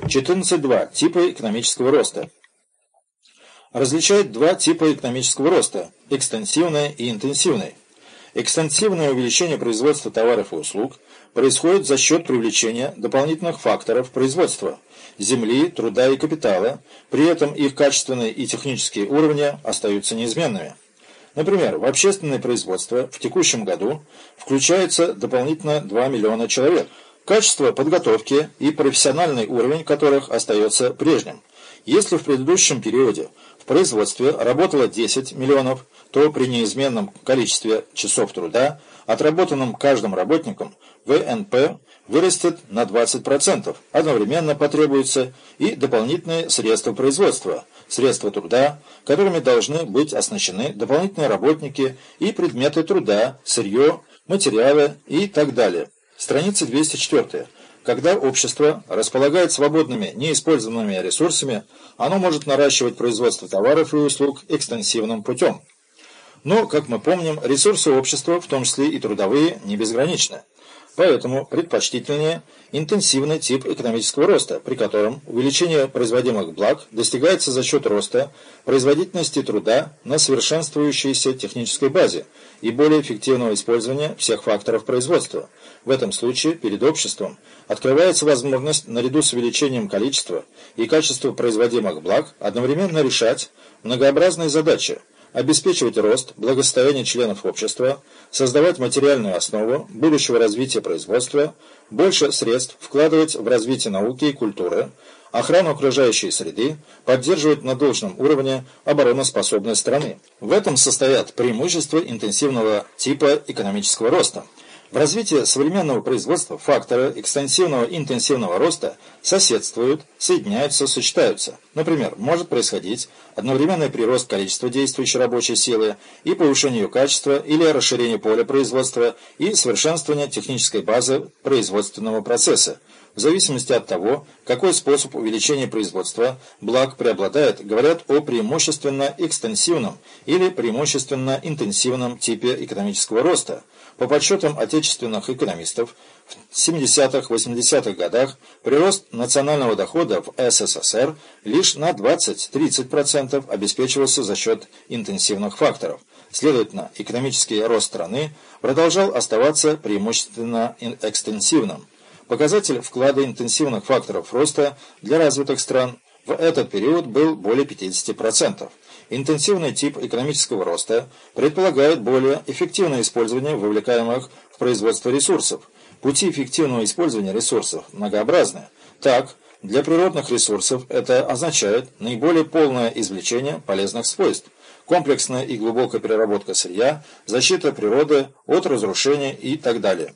14.2. Типы экономического роста. Различают два типа экономического роста – экстенсивный и интенсивный. Экстенсивное увеличение производства товаров и услуг происходит за счет привлечения дополнительных факторов производства – земли, труда и капитала, при этом их качественные и технические уровни остаются неизменными. Например, в общественное производство в текущем году включается дополнительно 2 миллиона человек – качество подготовки и профессиональный уровень которых остается прежним. Если в предыдущем периоде в производстве работало 10 миллионов, то при неизменном количестве часов труда, отработанном каждым работником, ВНП вырастет на 20%. Одновременно потребуются и дополнительные средства производства, средства труда, которыми должны быть оснащены дополнительные работники и предметы труда, сырье, материалы и так далее. Страница 204. Когда общество располагает свободными неиспользованными ресурсами, оно может наращивать производство товаров и услуг экстенсивным путем. Но, как мы помним, ресурсы общества, в том числе и трудовые, не безграничны. Поэтому предпочтительнее интенсивный тип экономического роста, при котором увеличение производимых благ достигается за счет роста производительности труда на совершенствующейся технической базе и более эффективного использования всех факторов производства. В этом случае перед обществом открывается возможность наряду с увеличением количества и качества производимых благ одновременно решать многообразные задачи – обеспечивать рост, благосостояние членов общества, создавать материальную основу будущего развития производства, больше средств вкладывать в развитие науки и культуры, охрану окружающей среды, поддерживать на должном уровне обороноспособность страны. В этом состоят преимущества интенсивного типа экономического роста – в развитии современного производства факторы экстенсивного и интенсивного роста соседствуют, соединяются, сочетаются. Например, может происходить одновременный прирост количества действующей рабочей силы и повышение ее качества или расширение поля производства и совершенствование технической базы производственного процесса. В зависимости от того, какой способ увеличения производства благ преобладает, говорят о преимущественно экстенсивном или преимущественно интенсивном типе экономического роста – по подсчетам отечественных экономистов, в 70-80-х годах прирост национального дохода в СССР лишь на 20-30% обеспечивался за счет интенсивных факторов. Следовательно, экономический рост страны продолжал оставаться преимущественно экстенсивным. Показатель вклада интенсивных факторов роста для развитых стран в этот период был более 50%. Интенсивный тип экономического роста предполагает более эффективное использование вовлекаемых в производство ресурсов. Пути эффективного использования ресурсов многообразны. Так, для природных ресурсов это означает наиболее полное извлечение полезных свойств, комплексная и глубокая переработка сырья, защита природы от разрушения и так далее.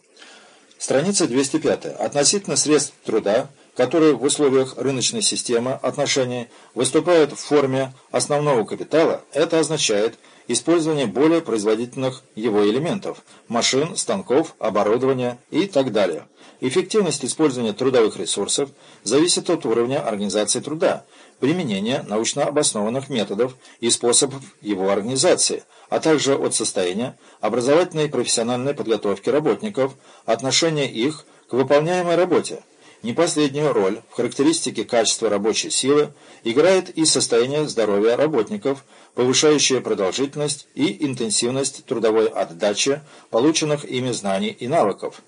Страница 205. Относительно средств труда которые в условиях рыночной системы отношений выступают в форме основного капитала, это означает использование более производительных его элементов – машин, станков, оборудования и так далее. Эффективность использования трудовых ресурсов зависит от уровня организации труда, применения научно обоснованных методов и способов его организации, а также от состояния образовательной и профессиональной подготовки работников, отношения их к выполняемой работе, не последнюю роль в характеристике качества рабочей силы играет и состояние здоровья работников, повышающее продолжительность и интенсивность трудовой отдачи полученных ими знаний и навыков.